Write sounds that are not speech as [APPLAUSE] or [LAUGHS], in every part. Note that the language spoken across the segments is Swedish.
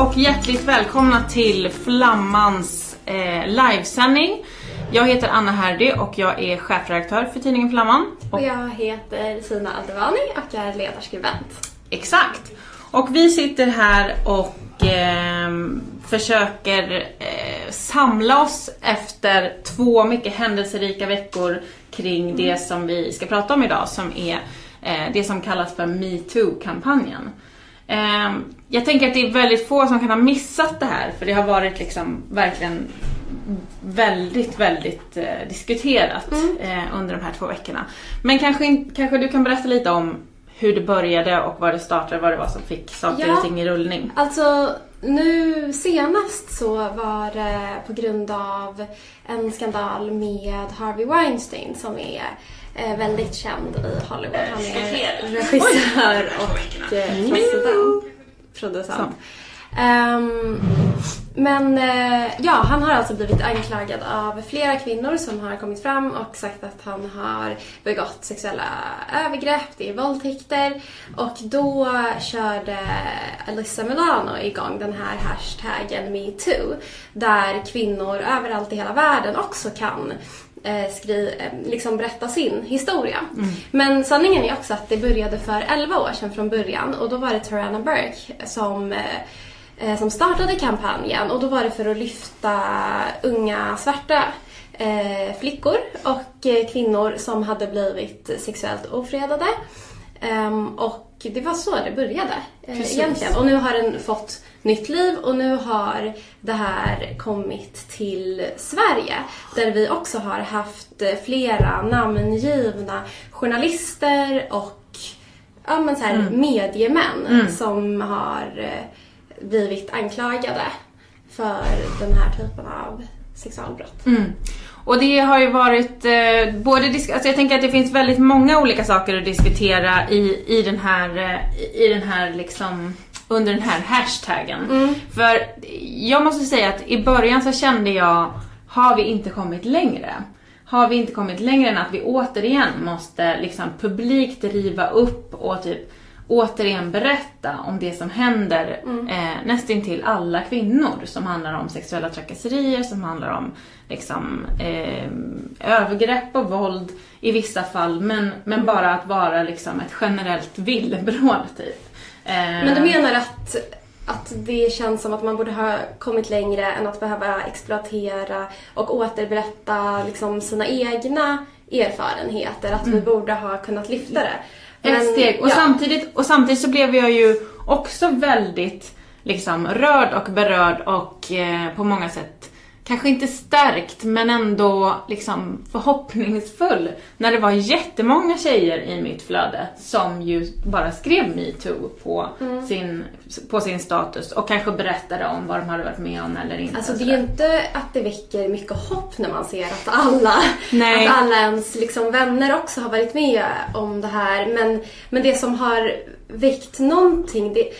Och hjärtligt välkomna till Flammans eh, livesändning. Jag heter Anna Herdy och jag är chefredaktör för tidningen Flamman. Och jag heter Sina Aldevani och är ledarskribent. Exakt. Och vi sitter här och eh, försöker eh, samla oss efter två mycket händelserika veckor kring det som vi ska prata om idag som är eh, det som kallas för metoo-kampanjen. Eh, jag tänker att det är väldigt få som kan ha missat det här för det har varit liksom verkligen väldigt, väldigt eh, diskuterat Mm. eh, under de här två veckorna. Men kanske, kanske du kan berätta lite om hur det började och var det startade, vad det var som fick saker Ja. och ting i rullning. Alltså nu senast så var det på grund av en skandal med Harvey Weinstein som är eh, väldigt känd i Hollywood. Han är regissör och eh, producent. Ehm, men eh, ja, han har alltså blivit anklagad av flera kvinnor som har kommit fram och sagt att han har begått sexuella övergrepp, det är våldtäkter. Och då körde Alyssa Milano igång den här hashtaggen metoo. Där kvinnor överallt i hela världen också kan eh, skri, eh, liksom berätta sin historia. Men sanningen är också att det började för 11 år sedan från början och då var det Tarana Burke som eh, som startade kampanjen och då var det för att lyfta unga svarta eh, flickor och eh, kvinnor som hade blivit sexuellt ofredade. Ehm, och det var så det började eh, Precis. egentligen. Och nu har den fått nytt liv och nu har det här kommit till Sverige där vi också har haft eh, flera namngivna journalister och ja, men så här, mediemän som har eh, blivit anklagade för den här typen av sexualbrott. Mm. Och det har ju varit eh, både, alltså jag tänker att det finns väldigt många olika saker att diskutera i, i den här, eh, i den här liksom, under den här hashtaggen. För jag måste säga att i början så kände jag, har vi inte kommit längre? Har vi inte kommit längre än att vi återigen måste liksom publikt riva upp och typ återigen berätta om det som händer eh, nästintill alla kvinnor som handlar om sexuella trakasserier, som handlar om liksom, eh, övergrepp och våld i vissa fall, men, men bara att vara liksom ett generellt villebråd typ. Eh, Men du menar att, att det känns som att man borde ha kommit längre än att behöva exploatera och återberätta liksom sina egna erfarenheter? Att vi borde ha kunnat lyfta det? Ett Men, steg. Och, ja. samtidigt, och samtidigt så blev jag ju också väldigt liksom, rörd och berörd och eh, på många sätt kanske inte stärkt men ändå liksom förhoppningsfull när det var jättemånga tjejer i mitt flöde som ju bara skrev metoo på, Mm. sin, på sin status och kanske berättade om vad de hade varit med om eller inte. Alltså det är ju inte att det väcker mycket hopp när man ser att alla, Nej. att alla ens liksom vänner också har varit med om det här. Men, men det som har väckt någonting, det,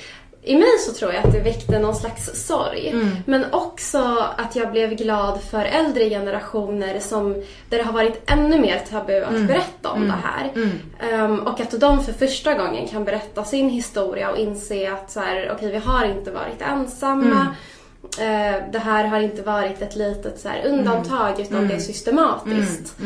i mig så tror jag att det väckte någon slags sorg. Mm. Men också att jag blev glad för äldre generationer som, där det har varit ännu mer tabu att berätta om det här. Ehm, och att de för första gången kan berätta sin historia och inse att så här, okej vi har inte varit ensamma. Eh, det här har inte varit ett litet så här, undantag utan det är systematiskt.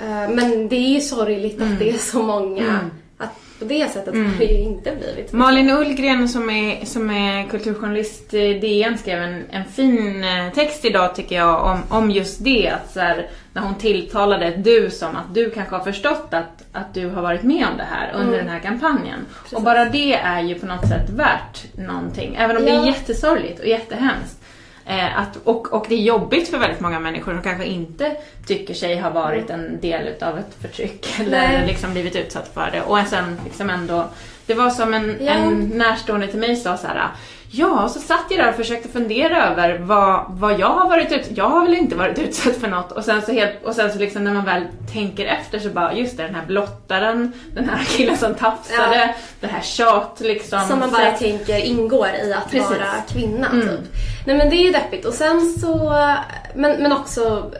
Eh, men det är ju sorgligt att det är så många. Att på det sättet har det ju inte blivit. Malin Ullgren som är, som är kulturjournalist i DN skrev en, en fin eh, text idag tycker jag om, om just det. Att så här, när hon tilltalade ett du som att du kanske har förstått att, att du har varit med om det här under den här kampanjen. Och bara det är ju på något sätt värt någonting. Även om det är Ja. jättesorgligt och jättehemskt. Eh, att, och, och det är jobbigt för väldigt många människor som kanske inte tycker sig ha varit en del utav ett förtryck [LAUGHS] eller Nej. liksom blivit utsatt för det. Och sen liksom ändå, det var som en, Ja. en närstående till mig sa så här. Ja, så satt jag där och försökte fundera över vad, vad jag har varit utsatt Jag har väl inte varit [LAUGHS] utsatt för något. Och sen så, helt, och sen så liksom när man väl tänker efter så bara, just det, den här blottaren, den här killen som tafsade, Ja. det här tjat liksom. Som man Så bara att- tänker ingår i att Precis. vara kvinna Mm. typ. Nej men det är ju deppigt och sen så, men, men också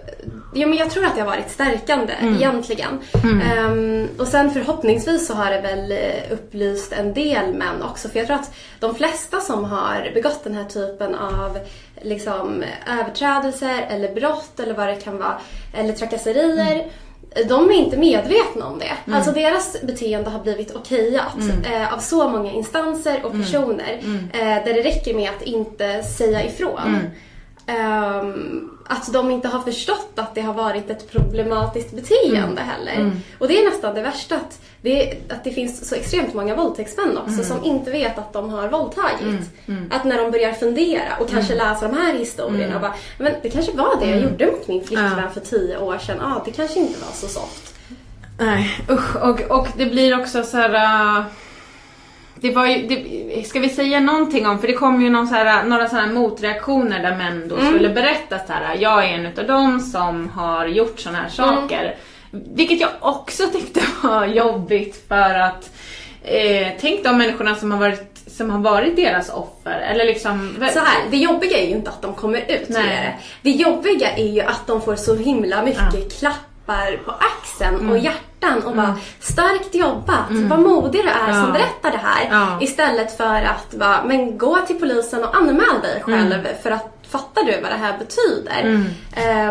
Jo men jag tror att det har varit stärkande mm. egentligen. Mm. Um, och sen förhoppningsvis så har det väl eh, upplyst en del män också. För jag tror att de flesta som har begått den här typen av liksom, överträdelser eller brott eller vad det kan vara, eller trakasserier mm de är inte medvetna om det. Mm. Alltså deras beteende har blivit okejat mm. eh, av så många instanser och mm. personer mm. eh, där det räcker med att inte säga ifrån. Um, att de inte har förstått att det har varit ett problematiskt beteende mm. heller. Mm. Och det är nästan det värsta, att det, att det finns så extremt många våldtäktsmän också mm. som inte vet att de har våldtagit. Mm. Mm. Att när de börjar fundera och kanske mm. läsa de här historierna och bara, men det kanske var det jag gjorde mot min flickvän ja. för tio år sedan. Ja, ah, det kanske inte var så soft. Nej, usch. Och, och det blir också så här... Uh det var ju, det, ska vi säga någonting om, för det kom ju någon så här, några sådana motreaktioner där män då mm. skulle berätta så här, jag är en utav dem som har gjort sådana här saker. Mm. Vilket jag också tyckte [LAUGHS] var jobbigt för att eh, tänk de människorna som har varit som har varit deras offer. Eller liksom... Så här, det jobbiga är ju inte att de kommer ut Nej. med det. Det jobbiga är ju att de får så himla mycket ja. Klappar på axeln mm. och hjärtan och mm. bara starkt jobbat, mm. vad modig du är ja. som berättar det här. Ja. Istället för att bara, men gå till polisen och anmäl dig själv mm. för att fattar du vad det här betyder?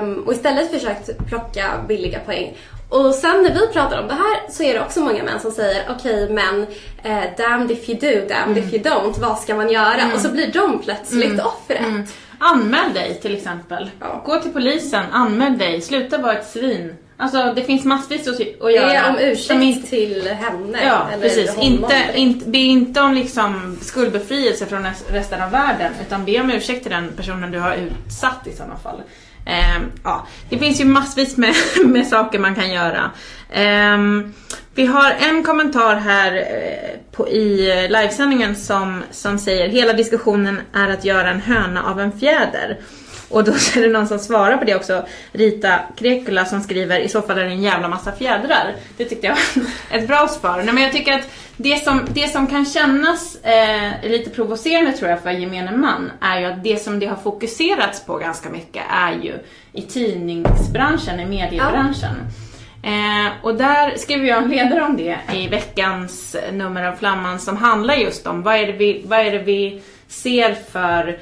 Um, och istället försökt plocka billiga poäng. Och sen när vi pratar om det här så är det också många män som säger okej okay, men eh, damned if you do, damned mm. if you don't, vad ska man göra? Mm. Och så blir de plötsligt mm. offret. Anmäl dig till exempel. Ja. Gå till polisen, anmäl dig, sluta vara ett svin. Alltså det finns massvis att, att göra. Är om ursäkt inte, till henne. Ja, eller precis. Inte, inte, be inte om liksom skuldbefrielse från resten av världen utan be om ursäkt till den personen du har utsatt i sådana fall. Eh, ja, det finns ju massvis med, [LAUGHS] med saker man kan göra. Eh, vi har en kommentar här eh, på, i livesändningen som, som säger hela diskussionen är att göra en höna av en fjäder. Och då [LAUGHS] är det någon som svarar på det också, Rita Krekula som skriver i så fall är det en jävla massa fjädrar. Det tyckte jag var [LAUGHS] ett bra svar. Nej, men jag tycker att det som, det som kan kännas eh, lite provocerande tror jag för gemene man är ju att det som det har fokuserats på ganska mycket är ju i tidningsbranschen, i mediebranschen. Ja. Eh, och där skriver jag en ledare om det i veckans nummer av Flamman som handlar just om vad är det vi, vad är det vi ser för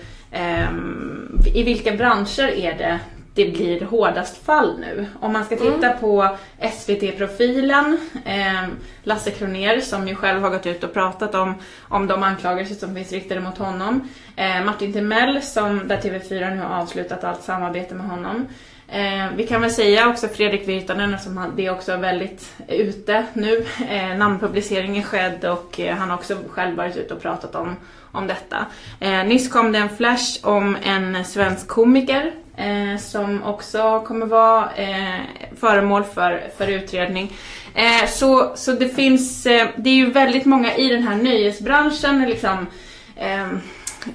i vilka branscher är det det blir hårdast fall nu? Om man ska titta mm. på SVT-profilen, eh, Lasse Kroner som ju själv har gått ut och pratat om, om de anklagelser som finns riktade mot honom. Eh, Martin Timell som, där TV4 nu har avslutat allt samarbete med honom. Eh, vi kan väl säga också Fredrik Virtanen som han, det är också väldigt ute nu. Eh, namnpubliceringen skedd och eh, han har också själv varit ute och pratat om, om detta. Eh, nyss kom det en flash om en svensk komiker eh, som också kommer vara eh, föremål för, för utredning. Eh, så, så det finns, eh, det är ju väldigt många i den här nöjesbranschen liksom eh,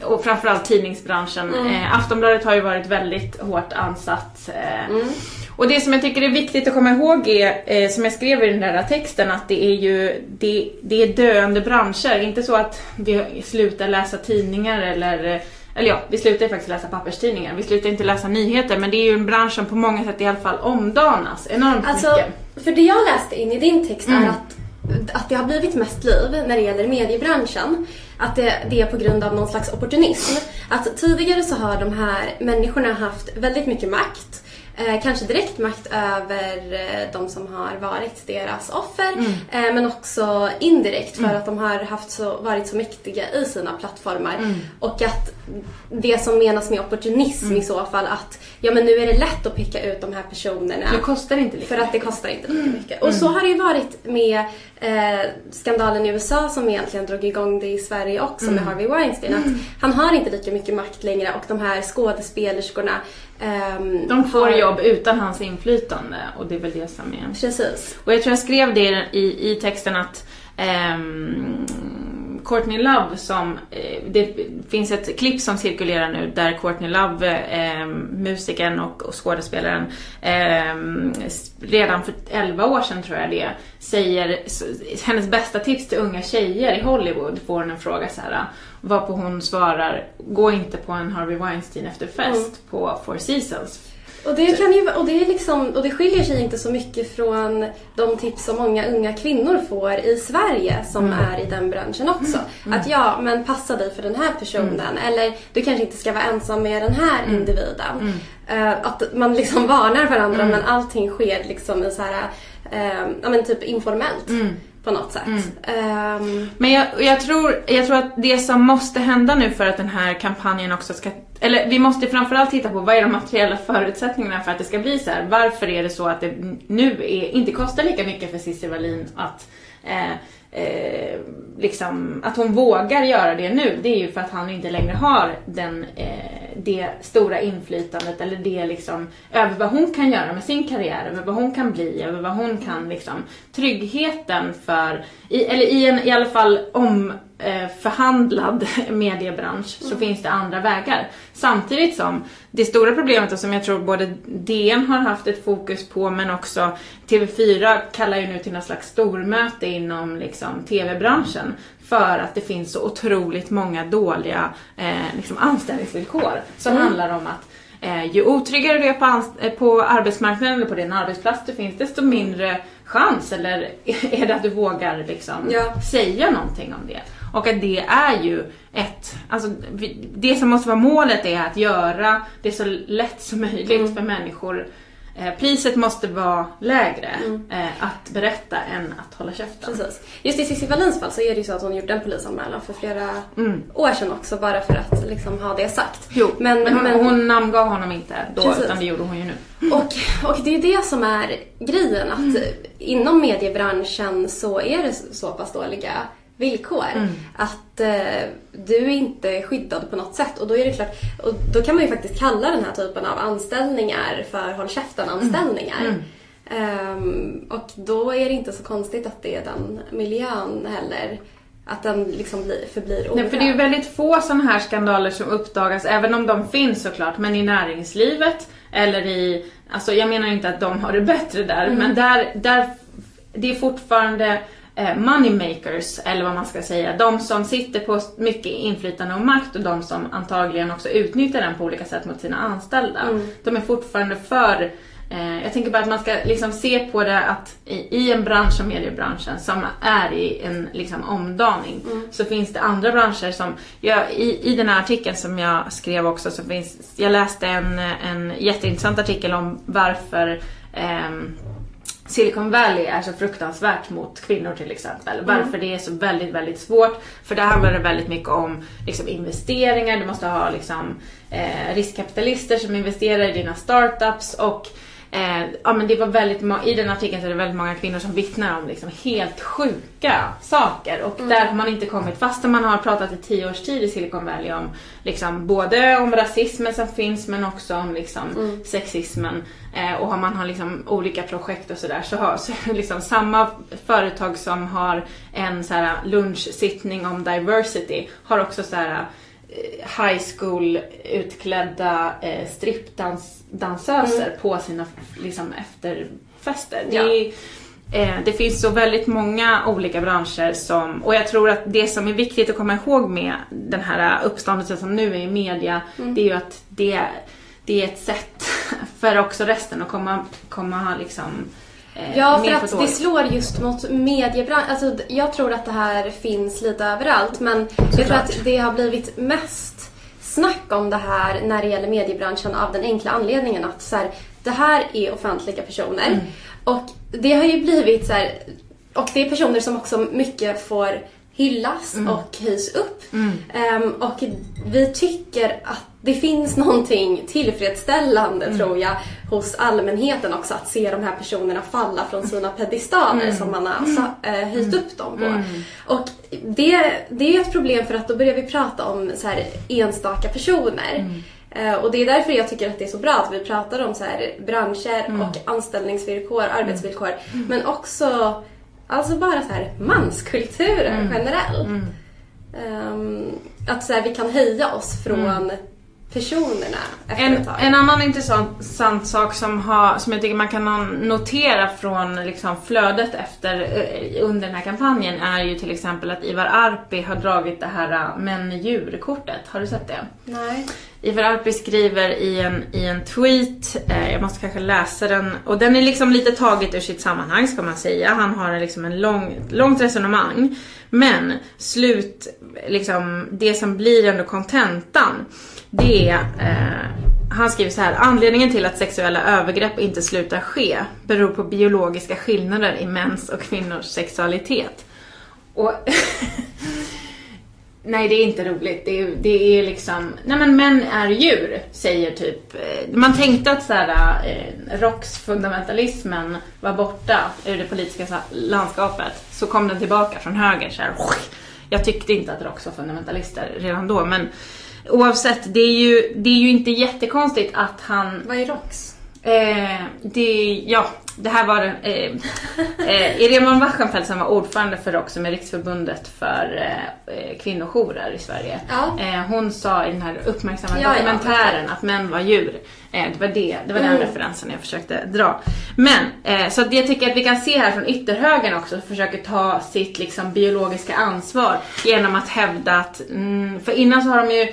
och framförallt tidningsbranschen. Mm. Eh, Aftonbladet har ju varit väldigt hårt ansatt. Eh, mm. Och det som jag tycker är viktigt att komma ihåg är, eh, som jag skrev i den där texten, att det är ju det, det är döende branscher. Inte så att vi slutar läsa tidningar eller eh, eller ja, vi slutar ju faktiskt läsa papperstidningar. Vi slutar inte läsa nyheter men det är ju en bransch som på många sätt i alla fall omdanas enormt alltså, mycket. För det jag läste in i din text mm. är att att det har blivit mest liv när det gäller mediebranschen. Att det, det, är på grund av någon slags opportunism. Att tidigare så har de här människorna haft väldigt mycket makt Eh, kanske direkt makt över eh, de som har varit deras offer mm. eh, men också indirekt för mm. att de har haft så, varit så mäktiga i sina plattformar. Mm. Och att det som menas med opportunism mm. i så fall att ja men nu är det lätt att peka ut de här personerna. Det kostar inte lika För att det kostar inte lika mycket. Och så har det ju varit med eh, skandalen i USA som egentligen drog igång det i Sverige också med mm. Harvey Weinstein. Att han har inte lika mycket makt längre och de här skådespelerskorna Um, de får har... jobb utan hans inflytande och det är väl det som är... Precis. Och jag tror jag skrev det i, i texten att um, Courtney Love som, eh, det finns ett klipp som cirkulerar nu där Courtney Love, eh, musikern och, och skådespelaren, eh, redan för 11 år sedan tror jag det säger, hennes bästa tips till unga tjejer i Hollywood får hon en fråga så här varpå hon svarar, gå inte på en Harvey Weinstein efterfest mm. på Four Seasons. Och det, kan ju, och, det är liksom, och det skiljer sig inte så mycket från de tips som många unga kvinnor får i Sverige som mm. är i den branschen också. Mm. Att ja, men passa dig för den här personen. Mm. Eller du kanske inte ska vara ensam med den här mm. individen. Uh, att man liksom [LAUGHS] varnar varandra mm. men allting sker liksom i så här, uh, ja men typ informellt på något sätt. Mm. Um... Men jag, jag, tror, jag tror att det som måste hända nu för att den här kampanjen också ska... Eller vi måste framförallt titta på vad är de materiella förutsättningarna för att det ska bli så här. Varför är det så att det nu är, inte kostar lika mycket för Cissi Wallin att eh, eh, liksom, att hon vågar göra det nu, det är ju för att han inte längre har den, eh, det stora inflytandet eller det liksom, över vad hon kan göra med sin karriär, över vad hon kan bli, över vad hon kan liksom, tryggheten för, i, eller i en i alla fall om förhandlad [LAUGHS] mediebransch så mm. finns det andra vägar. Samtidigt som det stora problemet och som jag tror både DN har haft ett fokus på men också TV4 kallar ju nu till något slags stormöte inom liksom, TV-branschen för att det finns så otroligt många dåliga eh, liksom anställningsvillkor som mm. handlar om att eh, ju otryggare du är på, eh, på arbetsmarknaden eller på din arbetsplats du finns desto mindre chans eller [LAUGHS] är det att du vågar liksom ja. säga någonting om det. Och att det är ju ett, alltså det som måste vara målet är att göra det så lätt som möjligt mm. för människor priset måste vara lägre mm. eh, att berätta än att hålla käften. Precis. Just i Cissi Wallins fall så är det ju så att hon gjorde en polisanmälan för flera mm. år sedan också bara för att liksom ha det sagt. Jo, men, men, hon, men... hon namngav honom inte då Precis. utan det gjorde hon ju nu. Och, och det är det som är grejen att mm. inom mediebranschen så är det så pass dåliga villkor. Mm. Att eh, du är inte skyddad på något sätt. Och då är det klart, och då kan man ju faktiskt kalla den här typen av anställningar för håll käften-anställningar. Mm. Um, och då är det inte så konstigt att det är den miljön heller att den liksom blir, förblir orädd. Nej, för det är ju väldigt få sådana här skandaler som uppdagas, även om de finns såklart, men i näringslivet eller i, alltså jag menar inte att de har det bättre där, mm. men där, där, det är fortfarande moneymakers, eller vad man ska säga. De som sitter på mycket inflytande och makt och de som antagligen också utnyttjar den på olika sätt mot sina anställda. Mm. De är fortfarande för eh, jag tänker bara att man ska liksom se på det att i, i en bransch som mediebranschen som är i en liksom omdaning mm. så finns det andra branscher som, jag, i, i den här artikeln som jag skrev också så finns, jag läste en, en jätteintressant artikel om varför eh, Silicon Valley är så fruktansvärt mot kvinnor till exempel. Mm. Varför det är så väldigt, väldigt svårt. För där handlar det väldigt mycket om liksom, investeringar. Du måste ha liksom, eh, riskkapitalister som investerar i dina startups och Eh, ja, men det var väldigt I den artikeln så är det väldigt många kvinnor som vittnar om liksom helt sjuka saker. Och mm. där har man inte kommit, fastän man har pratat i tio års tid i Silicon Valley om liksom, både om rasismen som finns men också om liksom, mm. sexismen. Eh, och man har liksom olika projekt och sådär så har så liksom samma företag som har en så här, lunchsittning om diversity har också så här Eh, high school utklädda eh, strippdansöser mm. på sina liksom, efterfester. Ja. Det, eh, det finns så väldigt många olika branscher som, och jag tror att det som är viktigt att komma ihåg med den här uppståndelsen som nu är i media, mm. det är ju att det, det är ett sätt för också resten att komma, komma liksom Eh, ja, för att det slår just mot mediebranschen. Alltså, jag tror att det här finns lite överallt men så jag tror att det har blivit mest snack om det här när det gäller mediebranschen av den enkla anledningen att så här, det här är offentliga personer mm. och det har ju blivit så här, och det är personer som också mycket får hyllas mm. och höjs upp. Mm. Um, och vi tycker att det finns någonting tillfredsställande mm. tror jag hos allmänheten också att se de här personerna falla från sina pedestaler mm. som man har äh, höjt upp dem på. Mm. Och det, det är ett problem för att då börjar vi prata om så här enstaka personer. Uh, och det är därför jag tycker att det är så bra att vi pratar om så här branscher och anställningsvillkor, arbetsvillkor. Men också Alltså bara så här manskulturer mm. generellt. Mm. Um, att så här, vi kan höja oss från mm. personerna efter en, ett tag. En annan intressant sak som, har, som jag tycker man kan notera från liksom flödet efter, eh, under den här kampanjen är ju till exempel att Ivar Arpi har dragit det här eh, män-djur-kortet. Har du sett det? Nej. Ivar Arpi skriver i en, i en tweet, eh, jag måste kanske läsa den, och den är liksom lite taget ur sitt sammanhang ska man säga. Han har liksom en lång, långt resonemang. Men slut, liksom det som blir ändå kontentan, det är eh, han skriver så här, anledningen till att sexuella övergrepp inte slutar ske beror på biologiska skillnader i mäns och kvinnors sexualitet. Och [LAUGHS] [LAUGHS] Nej, det är inte roligt. Det är, det är liksom, nej men män är djur, säger typ, eh, man tänkte att såhär, eh, ROX fundamentalismen var borta ur det politiska landskapet. Så kom den tillbaka från höger så här. Jag tyckte inte att ROX var fundamentalister redan då, men oavsett, det är ju, det är ju inte jättekonstigt att han... Vad är ROX? Eh, det, ja, det här var eh, eh, Irene von Wachenfeldt som var ordförande för ROK som är Riksförbundet för eh, eh, kvinnojourer i Sverige. Ja. Eh, hon sa i den här uppmärksammade ja, dokumentären ja, att män var djur. Eh, det var, det, det var mm. den referensen jag försökte dra. Men, eh, så jag tycker att vi kan se här från ytterhögern också, försöker ta sitt liksom, biologiska ansvar genom att hävda att, mm, för innan så har de ju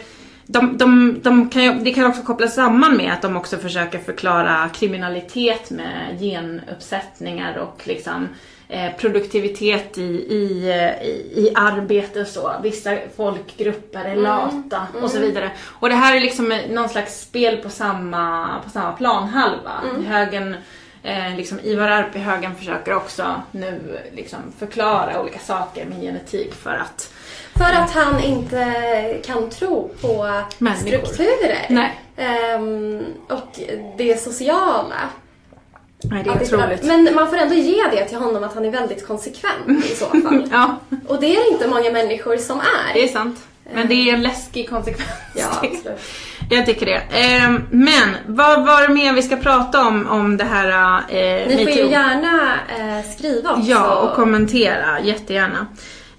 de, de, de kan ju, det kan också kopplas samman med att de också försöker förklara kriminalitet med genuppsättningar och liksom eh, produktivitet i, i, i, i arbete och så. Vissa folkgrupper är mm. lata mm. och så vidare. Och det här är liksom någon slags spel på samma, på samma planhalva. Mm. Högen, eh, liksom Ivar Arpi-högen försöker också nu liksom förklara olika saker med genetik för att för att han inte kan tro på Människor. strukturer. Um, och det sociala. Nej, det är otroligt. Men man får ändå ge det till honom att han är väldigt konsekvent i så [LAUGHS] fall. ja. Och det är det inte många människor som är. Det är sant. Men det är en läskig konsekvens. Ja, absolut. Jag tycker det. Ehm, men vad var det mer vi ska prata om, om det här eh, Ni får ju gärna eh, skriva också. Ja, och kommentera. Jättegärna.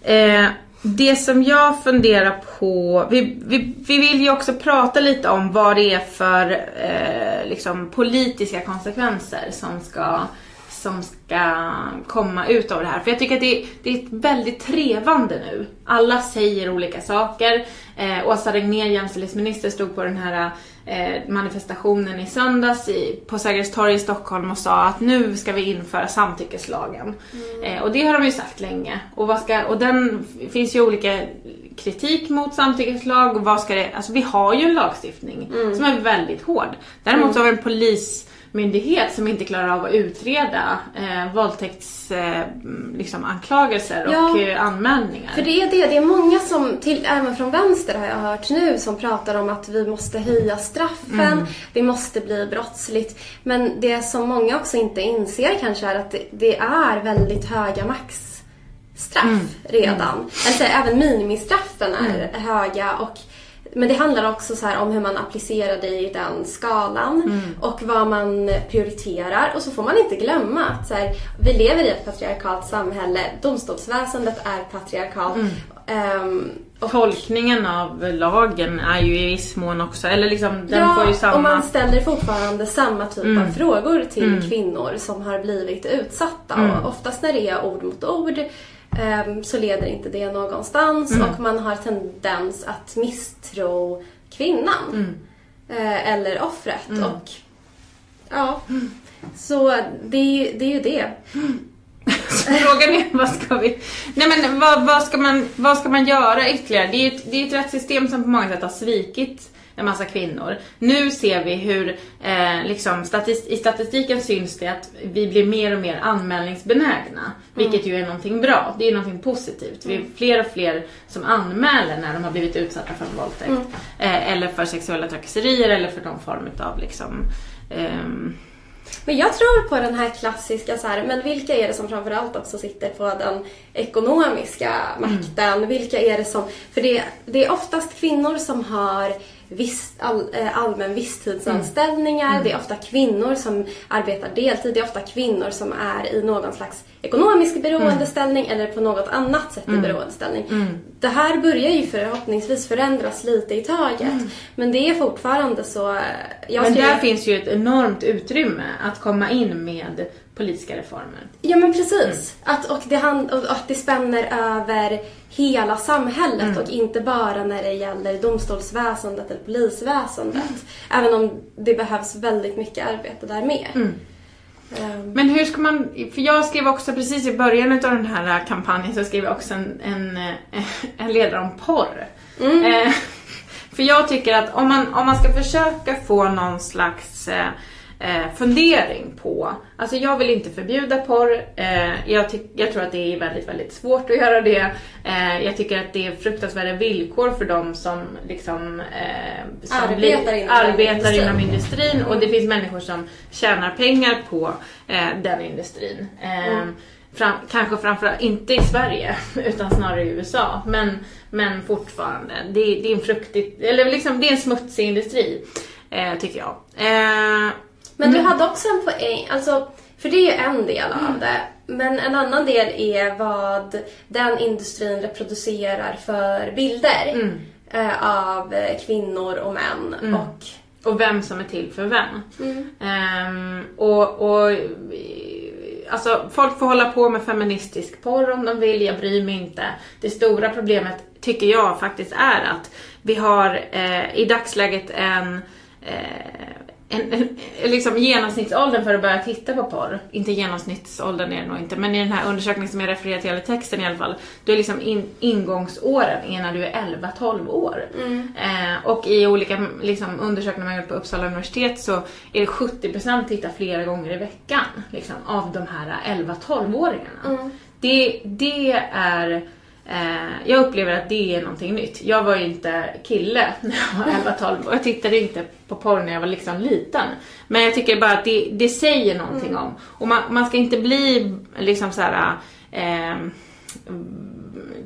Eh, det som jag funderar på, vi, vi, vi vill ju också prata lite om vad det är för eh, liksom politiska konsekvenser som ska, som ska komma ut av det här. För jag tycker att det, det är väldigt trevande nu. Alla säger olika saker. Eh, Åsa Regnér, jämställdhetsminister, stod på den här eh, manifestationen i söndags i, på Sergels torg i Stockholm och sa att nu ska vi införa samtyckeslagen. Mm. Eh, och det har de ju sagt länge. Och, vad ska, och den finns ju olika kritik mot samtyckeslag. Och vad ska det, alltså vi har ju en lagstiftning mm. som är väldigt hård. Däremot mm. så har vi en polis myndighet som inte klarar av att utreda eh, våldtäktsanklagelser eh, liksom, och ja, eh, anmälningar. För det är det, det är många som, till, även från vänster har jag hört nu, som pratar om att vi måste höja straffen, mm. vi måste bli brottsligt. Men det som många också inte inser kanske är att det, det är väldigt höga maxstraff mm. redan. Alltså även minimistraffen är mm. höga och men det handlar också så om hur man applicerar det i den skalan mm. och vad man prioriterar. Och så får man inte glömma att så här, vi lever i ett patriarkalt samhälle. Domstolsväsendet är patriarkalt. Mm. Um, och, Tolkningen av lagen är ju i viss mån också, eller liksom den ja, får ju samma... och man ställer fortfarande samma typ mm. av frågor till mm. kvinnor som har blivit utsatta. Mm. Och oftast när det är ord mot ord så leder inte det någonstans mm. och man har tendens att misstro kvinnan. Mm. Uh, eller offret. Mm. Och ja, så det, det är ju det. [LAUGHS] Frågan är vad ska vi... Nej men vad, vad, ska man, vad ska man göra ytterligare? Det är, ett, det är ett rättssystem som på många sätt har svikit en massa kvinnor. Nu ser vi hur, eh, liksom, statist i statistiken syns det att vi blir mer och mer anmälningsbenägna. Vilket mm. ju är någonting bra, det är någonting positivt. Vi är mm. fler och fler som anmäler när de har blivit utsatta för en våldtäkt. Mm. Eh, eller för sexuella trakasserier eller för någon form av liksom, ehm, men jag tror på den här klassiska så här, men vilka är det som framförallt också sitter på den ekonomiska makten? Mm. Vilka är det som, för det, det är oftast kvinnor som har viss, all, eh, allmän visstidsanställningar. Mm. Det är ofta kvinnor som arbetar deltid. Det är ofta kvinnor som är i någon slags ekonomisk beroendeställning mm. eller på något annat sätt i mm. beroendeställning. Mm. Det här börjar ju förhoppningsvis förändras lite i taget. Mm. Men det är fortfarande så... men där finns ju ett enormt utrymme att komma in med politiska reformer. Ja men precis. Mm. Att, och, det hand, och att det spänner över hela samhället mm. och inte bara när det gäller domstolsväsendet eller polisväsendet. Mm. Även om det behövs väldigt mycket arbete där med. Um. Men hur ska man, för jag skrev också precis i början av den här kampanjen så skrev jag också en, en, [LAUGHS] en ledare om porr. Mm. Eh, [LAUGHS] för jag tycker att om man, om man ska försöka få någon slags eh, eh, fundering på. Alltså jag vill inte förbjuda porr. Eh, jag, jag, tror att det är väldigt, väldigt svårt att göra det. Eh, jag tycker att det är fruktansvärda villkor för de som liksom eh, som arbetar, blir, inom, arbetar industrin. inom industrin. Och det finns människor som tjänar pengar på eh, den industrin. Mm. Fram, kanske framförallt, inte i Sverige, [LAUGHS] utan snarare i USA. Men, men fortfarande, det, det är en fruktig, eller liksom det är en smutsig industri. Eh, tycker jag. Eh, men du mm. hade också en poäng, alltså, för det är ju en del av mm. det. Men en annan del är vad den industrin reproducerar för bilder mm. eh, av kvinnor och män. Mm. Och, och vem som är till för vem. Um, och, och alltså, folk får hålla på med feministisk porr om de vill, jag bryr mig inte. Det stora problemet tycker jag faktiskt är att vi har eh, i dagsläget en eh, en, [LAUGHS] en, liksom genomsnittsåldern för att börja titta på porr, inte genomsnittsåldern är det nog inte, men i den här undersökningen som jag refererar till i texten i alla fall, då är liksom in, ingångsåren är när du är 11-12 år. Mm. Eh, och i olika liksom, undersökningar man gjort på Uppsala universitet så är det 70% tittar flera gånger i veckan liksom, av de här 11-12-åringarna. Mm. Det, det är jag upplever att det är någonting nytt. Jag var ju inte kille [LAUGHS] när jag var 11-12 och jag tittade inte på porr när jag var liksom liten. Men jag tycker bara att det, det säger någonting mm. om. Och man, man, ska inte bli liksom så här, eh,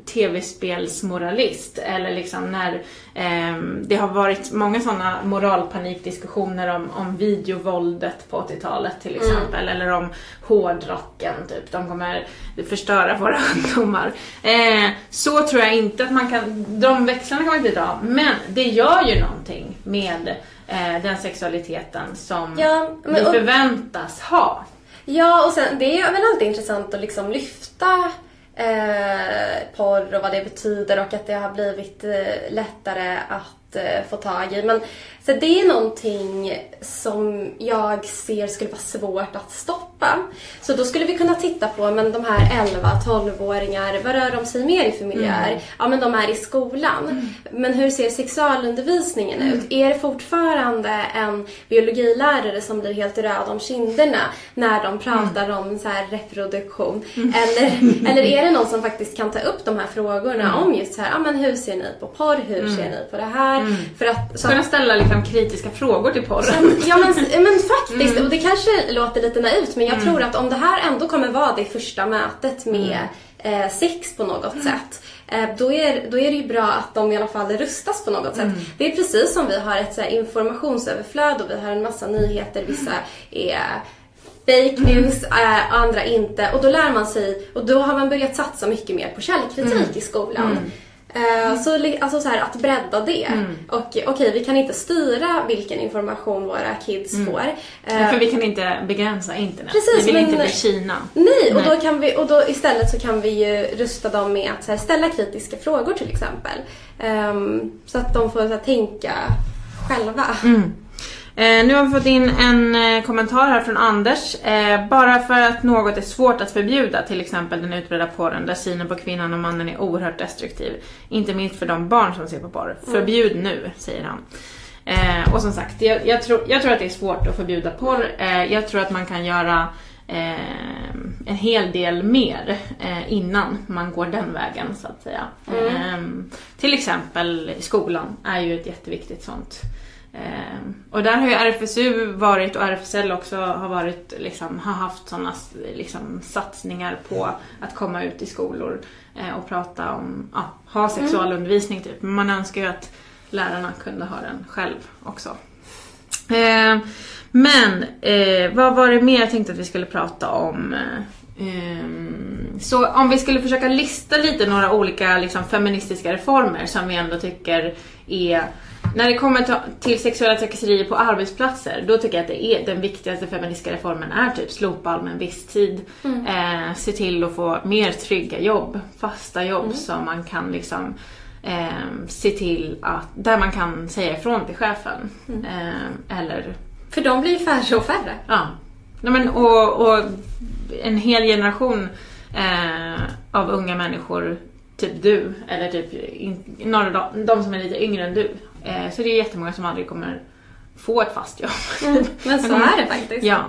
tv-spelsmoralist. Eller liksom när eh, det har varit många sådana moralpanikdiskussioner om, om videovåldet på 80-talet till mm. exempel. Mm. Eller om hårdrocken, typ. De kommer förstöra våra [LAUGHS] ungdomar. Eh, så tror jag inte att man kan, de växlarna kan man inte dra. Men det gör ju någonting med eh, den sexualiteten som ja, men, vi förväntas ha. Ja, och sen det är väl alltid intressant att liksom lyfta eh, porr och vad det betyder och att det har blivit eh, lättare att eh, få tag i. Men så det är någonting som jag ser skulle vara svårt att stoppa. Så då skulle vi kunna titta på men de här 11-12-åringar, vad rör de sig mer i för miljöer? Mm. Ja men de är i skolan. Mm. Men hur ser sexualundervisningen mm. ut? Är det fortfarande en biologilärare som blir helt röd om kinderna när de pratar mm. om så här reproduktion? Mm. Eller, [LAUGHS] eller är det någon som faktiskt kan ta upp de här frågorna mm. om just så här, ja men hur ser ni på porr? Hur ser ni på det här? För att, så, Kunna ställa liksom liksom kritiska frågor till porren. Ja men, men faktiskt, mm. och det kanske låter lite naivt men jag mm. tror att om det här ändå kommer vara det första mötet med mm. eh, sex på något mm. sätt eh, då är, då är det ju bra att de i alla fall rustas på något sätt. Mm. Det är precis som vi har ett så informationsöverflöd och vi har en massa nyheter. Vissa är fake news, äh, andra inte. Och då lär man sig, och då har man börjat satsa mycket mer på källkritik mm. i skolan. Mm. Mm. Så, alltså så här, att bredda det. Mm. Och okej, okay, vi kan inte styra vilken information våra kids mm. får. Ja, för eh, vi kan inte begränsa internet. Precis, vi vill men, inte bli Kina. Nej, nej, och, då kan vi, och då istället så kan vi ju rusta dem med att här, ställa kritiska frågor till exempel. Um, så att de får här, tänka själva. Mm. Eh, nu har vi fått in en eh, kommentar här från Anders. Eh, bara för att något är svårt att förbjuda, till exempel den utbredda porren där synen på kvinnan och mannen är oerhört destruktiv. Inte minst för de barn som ser på porr. Mm. Förbjud nu, säger han. Eh, och som sagt, jag, jag, tror, jag tror att det är svårt att förbjuda porr. Eh, jag tror att man kan göra eh, en hel del mer innan man går den vägen så att säga. Mm. till exempel skolan är ju ett jätteviktigt sånt och där har ju RFSU varit och RFSL också har varit, liksom, har haft sådana liksom, satsningar på att komma ut i skolor eh, och prata om, ja, ha sexualundervisning typ. Men man önskar ju att lärarna kunde ha den själv också. Eh, men eh, vad var det mer jag tänkte att vi skulle prata om? Um, så om vi skulle försöka lista lite några olika liksom, feministiska reformer som vi ändå tycker är När det kommer till sexuella trakasserier på arbetsplatser, då tycker jag att det är den viktigaste feministiska reformen är typ slopa allmän visstid. Mm. Eh, se till att få mer trygga jobb, fasta jobb mm. som man kan liksom eh, se till att, där man kan säga ifrån till chefen. Mm. Eh, eller... För de blir ju färre och färre. Ja. Nej, men, och, och en hel generation eh, av unga människor, typ du, eller typ några, de som är lite yngre än du. Eh, så det är jättemånga som aldrig kommer få ett fast jobb. [LAUGHS] Mm, men så är det faktiskt. Ja.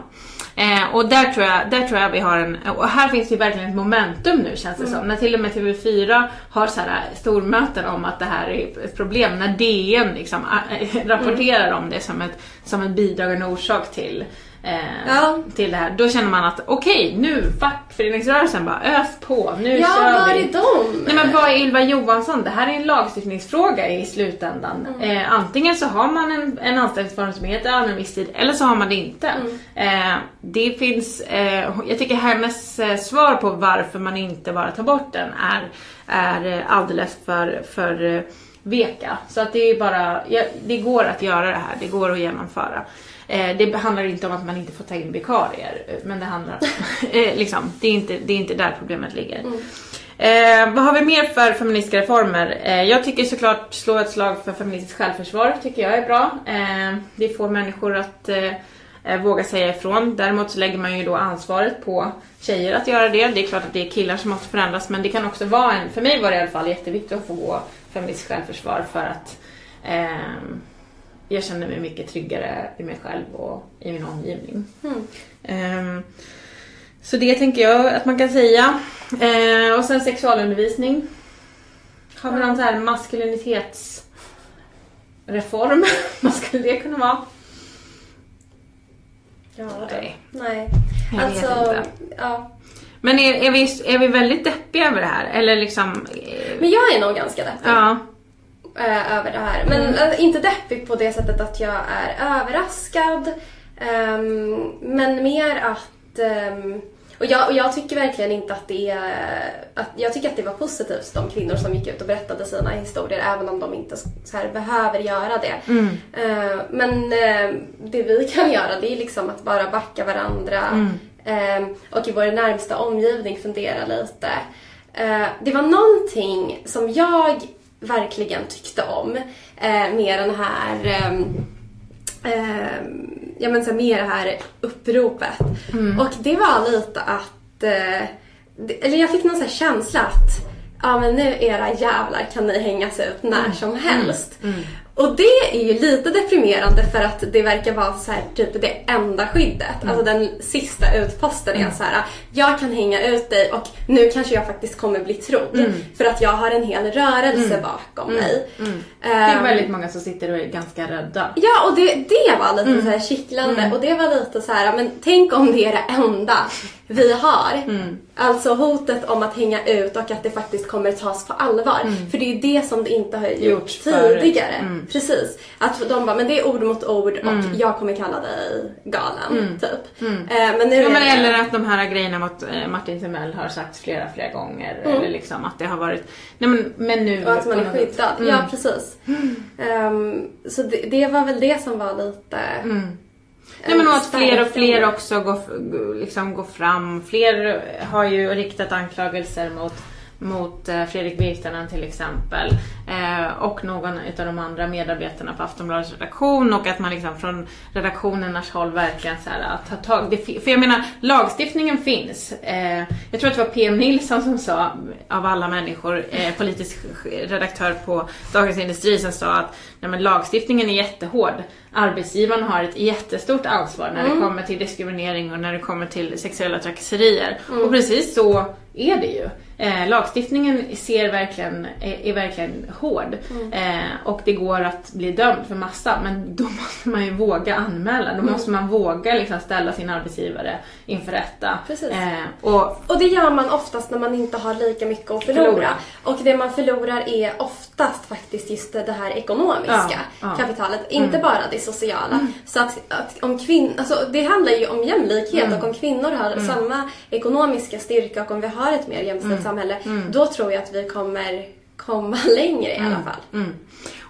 Eh, och där tror, jag, där tror jag vi har en, och här finns det ju verkligen ett momentum nu känns det mm. som. När till och med TV4 har så här stormöten om att det här är ett problem. När DN liksom äh, [LAUGHS] rapporterar mm. om det som, ett, som en bidragande orsak till eh, ja. till det här. Då känner man att okej, okay, nu fackföreningsrörelsen bara ös på, nu ja, kör vi. Var är de? Nej men vad är Ylva Johansson? Det här är en lagstiftningsfråga i slutändan. Mm. Eh, antingen så har man en, en anställningsform som heter allmän visstid eller så har man det inte. Mm. Eh, det finns, eh, jag tycker hennes eh, svar på varför man inte bara tar bort den är, är alldeles för, för eh, veka. Så att det är bara, det går att göra det här, det går att genomföra. Eh, det handlar inte om att man inte får ta in vikarier, eh, men det handlar [LAUGHS] eh, liksom, det är, inte, det är inte där problemet ligger. Mm. Eh, vad har vi mer för feministiska reformer? Eh, jag tycker såklart slå ett slag för feministiskt självförsvar, tycker jag är bra. Eh, det får människor att våga säga ifrån. Däremot så lägger man ju då ansvaret på tjejer att göra det. Det är klart att det är killar som måste förändras men det kan också vara en, för mig var det i alla fall jätteviktigt att få feministiskt självförsvar för att jag känner mig mycket tryggare i mig själv och i min omgivning. Mm. Um, så det tänker jag att man kan säga. Uh, och sen sexualundervisning. Har vi någon sån här maskulinitetsreform? [LAUGHS] Vad skulle det kunna vara? Ja, nej. Nej. Jag alltså, ja. Men är, är, vi, är vi väldigt deppiga över det här? Eller liksom... Men jag är nog ganska deppig. Ja äh, över det här. Men mm. äh, inte deppig på det sättet att jag är överraskad. Um, men mer att um, och jag, och jag tycker verkligen inte att det är... Att, jag tycker att det var positivt, de kvinnor som gick ut och berättade sina historier, även om de inte så här, behöver göra det. Mm. Uh, men uh, det vi [LAUGHS] kan göra, det är liksom att bara backa varandra mm. uh, och i vår närmsta omgivning fundera lite. det var någonting som jag verkligen tyckte om. Eh, med den här eh, eh, ja men så mer det här uppropet. Mm. Och det var lite att, eh, eller jag fick någon sån känsla att ja men nu era jävlar kan ni hängas ut när mm. som helst. Mm. Och det är ju lite deprimerande för att det verkar vara så här, typ det enda skyddet. Mm. Alltså den sista utposten är mm. så här, jag kan hänga ut dig och nu kanske jag faktiskt kommer bli trodd. Mm. För att jag har en hel rörelse mm. bakom mm. mig. Mm. Det är väldigt många som sitter och är ganska rädda. Ja och det, det var lite så här kittlande och det var lite så här, men tänk om det är det enda vi har. Mm. Alltså hotet om att hänga ut och att det faktiskt kommer tas på allvar. Mm. För det är ju det som det inte har gjort tidigare. Mm. Precis. Att de bara, men det är ord mot ord och mm. jag kommer kalla dig galen. Mm. Typ. Mm. Eh, men nu ja, men det... Eller att de här grejerna mot eh, Martin Timell har sagt flera, flera gånger. Eller liksom att det har varit, nej men, men nu. Och att man är skyddad. Ja precis. Um, så det, det, var väl det som var lite Nej men och att fler och fler också går, liksom går fram. Fler har ju riktat anklagelser mot mot eh, Fredrik Virtanen till exempel eh, och någon av de andra medarbetarna på Aftonbladets redaktion och att man liksom från redaktionernas håll verkligen så här, tar tag. Det, för jag menar, lagstiftningen finns. Eh, jag tror att det var PM Nilsson som sa, av alla människor, politisk redaktör på Dagens Industri som sa att nej, men lagstiftningen är jättehård. Arbetsgivaren har ett jättestort ansvar när mm. det kommer till diskriminering och när det kommer till sexuella trakasserier. Mm. Och precis så är det ju. Eh, lagstiftningen ser verkligen, är, är verkligen hård mm. eh, och det går att bli dömd för massa men då [LAUGHS] måste man ju våga anmäla. Då mm. måste man våga liksom ställa sin arbetsgivare inför rätta. Eh, och, och det gör man oftast när man inte har lika mycket att förlora. förlora. Och det man förlorar är oftast faktiskt just det här ekonomiska ja, ja. kapitalet, inte mm. bara det sociala. Mm. Så att, att om kvinnor, alltså det handlar ju om jämlikhet mm. och om kvinnor har mm. samma ekonomiska styrka och om vi har ett mer jämställt samhälle, mm. då tror jag att vi kommer komma [LAUGHS] längre i alla mm. fall. Mm.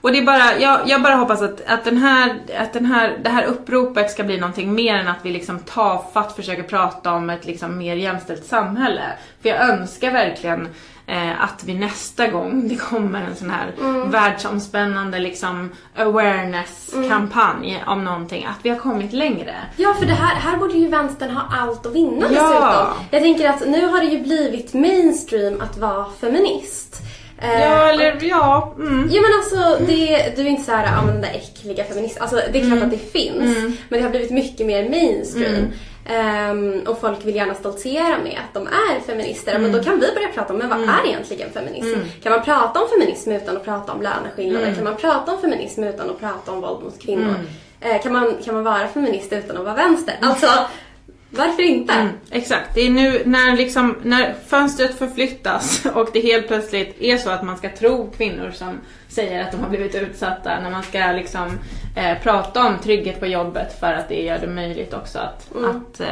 Och det är bara, jag, jag bara hoppas att, att, den här, att den här, det här uppropet ska bli någonting mer än att vi liksom tafatt försöker prata om ett liksom mer jämställt samhälle. För jag önskar verkligen eh, att vi nästa gång [LAUGHS] det kommer en sån här mm. världsomspännande liksom awareness-kampanj mm. om någonting, att vi har kommit längre. Ja, för det här, här borde ju vänstern ha allt att vinna ja. dessutom. Jag tänker att nu har det ju blivit mainstream att vara feminist. Eh, ja, eller ja. Mm. Ja men alltså, det, du är inte såhär, ja men den där äckliga feministen. Alltså det är klart mm. att det finns. Mm. Men det har blivit mycket mer mainstream. Um, och folk vill gärna stoltsera med att de är feminister. Mm. Men då kan vi börja prata om, men vad mm. är egentligen feminism? Mm. Kan man prata om feminism utan att prata om löneskillnader? Mm. Kan man prata om feminism utan att prata om våld mot kvinnor? Uh, kan, man, kan man vara feminist utan att vara vänster? Alltså, varför inte? Mm, exakt. Det är nu när, liksom, när fönstret förflyttas [LAUGHS] och det helt plötsligt är så att man ska tro kvinnor som säger att de har blivit utsatta. När man ska liksom, eh, prata om trygghet på jobbet för att det gör det möjligt också att, mm. att eh,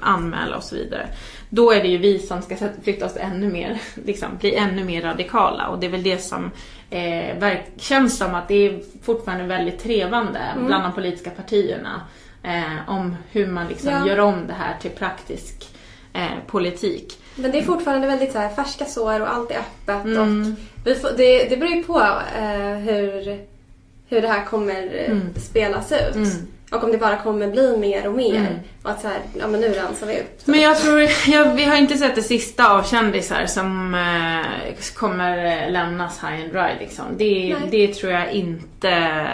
anmäla och så vidare. Då är det ju vi som ska flytta oss ännu mer, [LAUGHS] liksom, bli ännu mer radikala och det är väl det som eh, känns som att det är fortfarande väldigt trevande mm. bland de politiska partierna eh, om hur man liksom ja. gör om det här till praktisk eh, politik. Men det är fortfarande väldigt så här, färska sår och allt är öppet. Mm. Och får, det, det beror ju på eh, hur, hur det här kommer eh, mm. spelas ut. Mm. Och om det bara kommer bli mer och mer. Mm. Och att så här, ja men nu rensar vi upp. Men jag tror, [LAUGHS] jag, vi har inte sett det sista av kändisar som eh, kommer lämnas high and dry liksom. Det, det tror jag inte.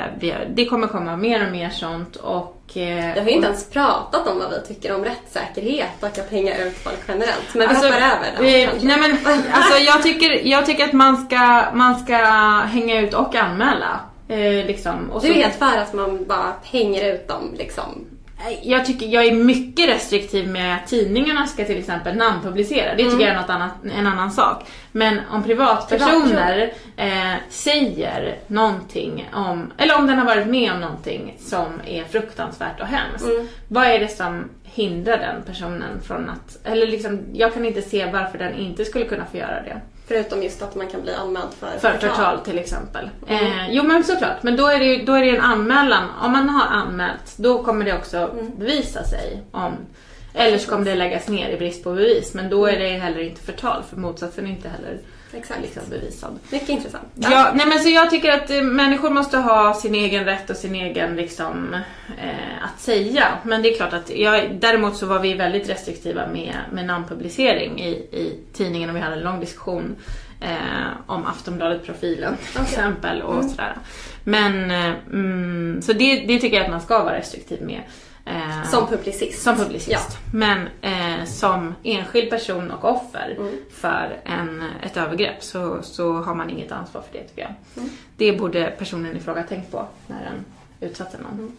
Det kommer komma mer och mer sånt och Eh, jag har ju inte ens pratat om vad vi tycker om rättssäkerhet och att hänga ut folk generellt. Men vi alltså, hoppar över det. Vi, nej men, alltså, jag, tycker, jag tycker att man ska, man ska hänga ut och anmäla. Eh, liksom. och du är helt för att man bara hänger ut dem liksom jag tycker jag är mycket restriktiv med att tidningarna ska till exempel namnpublicera. Det tycker mm. jag är något annat, en annan sak. Men om privatpersoner eh, säger någonting om, eller om den har varit med om någonting som är fruktansvärt och hemskt. Mm. Vad är det som hindrar den personen från att, eller liksom, jag kan inte se varför den inte skulle kunna få göra det. Förutom just att man kan bli anmäld för För förtal, till exempel. Mm. Eh, jo men såklart, men då är, det ju, då är det en anmälan. Om man har anmält, då kommer det också mm. bevisa sig. om Eller så kommer det läggas ner i brist på bevis. Men då är mm. det heller inte förtal, för motsatsen är inte heller Exakt. Liksom bevisad. Mycket intressant. Ja. ja. nej men så jag tycker att eh, människor måste ha sin egen rätt och sin egen liksom eh, att säga. Men det är klart att jag, däremot så var vi väldigt restriktiva med, med namnpublicering i, i tidningen och vi hade en lång diskussion eh, om Aftonbladet-profilen till okay. exempel och mm. sådär. Men eh, mm, så det, det tycker jag att man ska vara restriktiv med. Eh, som publicist. Som publicist. Ja. Men eh, som enskild person och offer mm. för en, ett övergrepp så, så har man inget ansvar för det tycker jag. Mm. Det borde personen i fråga tänkt på när den utsatte någon.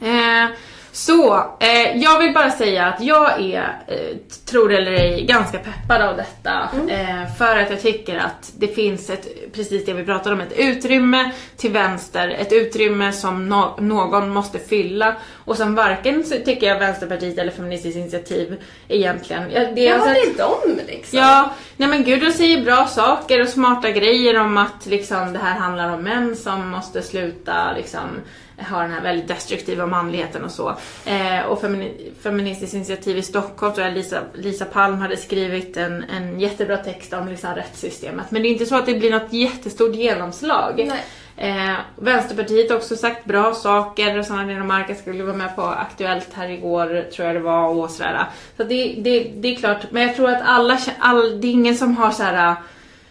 Mm. Eh, så, eh, jag vill bara säga att jag är, eh, tror det eller ej, ganska peppad av detta. Mm. Eh, för att jag tycker att det finns ett, precis det vi pratade om, ett utrymme till vänster. Ett utrymme som no någon måste fylla. Och som varken tycker jag Vänsterpartiet eller Feministiskt initiativ egentligen. Ja, det, ja, det är de liksom. Ja, nej men gud, de säger bra saker och smarta grejer om att liksom det här handlar om män som måste sluta liksom har den här väldigt destruktiva manligheten och så. Eh, och Femini Feministiskt initiativ i Stockholm, tror jag Lisa, Lisa Palm hade skrivit en, en jättebra text om liksom rättssystemet. Men det är inte så att det blir något jättestort genomslag. Eh, Vänsterpartiet har också sagt bra saker och Sanna Dinamarca skulle vara med på Aktuellt här igår, tror jag det var, och sådär. Så det, det, det är klart, men jag tror att alla, all, det är ingen som har så här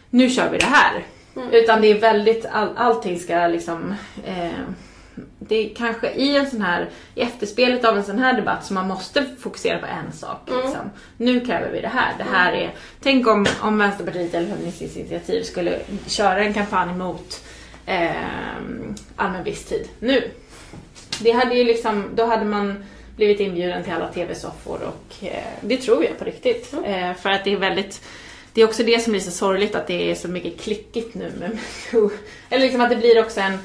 nu kör vi det här. Mm. Utan det är väldigt, all, allting ska liksom eh, det är kanske i en sån här, i efterspelet av en sån här debatt som man måste fokusera på en sak. Mm. Liksom. Nu kräver vi det här. Det här är, tänk om, om Vänsterpartiet eller Feministiskt initiativ skulle köra en kampanj mot eh, allmän visstid nu. Det hade ju liksom, då hade man blivit inbjuden till alla tv-soffor och eh, det tror jag på riktigt. Mm. Eh, för att det är väldigt det är också det som blir så sorgligt att det är så mycket klickigt nu med metoo. Eller liksom att det blir också en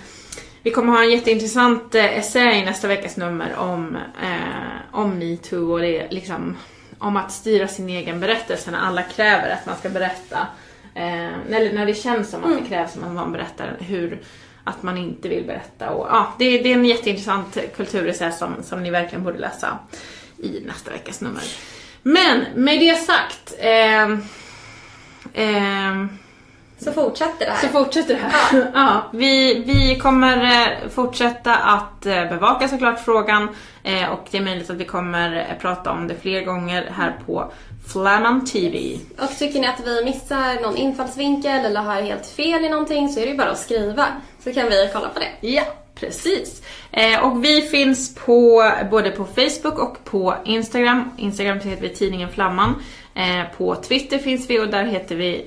vi kommer ha en jätteintressant eh, essä i nästa veckas nummer om, eh, om metoo och det liksom om att styra sin egen berättelse när alla kräver att man ska berätta Eh, eller när det känns som att det krävs att man berättar hur att man inte vill berätta. Och, ja, det, det är en jätteintressant kulturessä som, som ni verkligen borde läsa i nästa veckas nummer. Men med det sagt. ehm, ehm, Så fortsätter det här. så fortsätter det här. [LAUGHS] Ja. vi, vi kommer eh, fortsätta att eh, bevaka såklart frågan eh, och det är möjligt att vi kommer prata om det fler gånger här på Flamman TV. Och tycker ni att vi missar någon infallsvinkel eller har helt fel i någonting så är det ju bara att skriva. Så kan vi kolla på det. Ja, precis. Och vi finns på både på Facebook och på Instagram. Instagram heter vi tidningen Flamman. På Twitter finns vi och där heter vi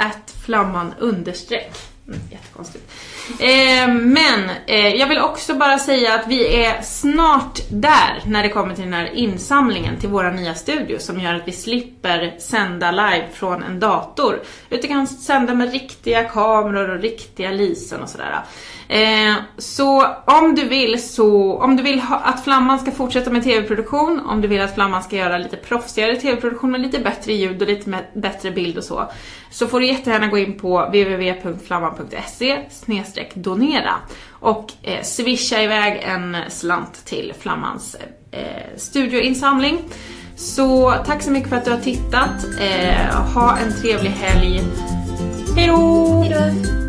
att flamman understreck. Mm, jättekonstigt. Eh, men eh, jag vill också bara säga att vi är snart där när det kommer till den här insamlingen till våra nya studio som gör att vi slipper sända live från en dator. Utan kan sända med riktiga kameror och riktiga lysen och sådär. Eh, så om du vill så, om du vill ha, att Flamman ska fortsätta med tv-produktion, om du vill att Flamman ska göra lite proffsigare tv-produktion med lite bättre ljud och lite med, bättre bild och så, så får du jättegärna gå in på www.flamman.se donera och eh, swisha iväg en slant till Flammans eh, studioinsamling. Så tack så mycket för att du har tittat. Eh, ha en trevlig helg. Hejdå! Hejdå!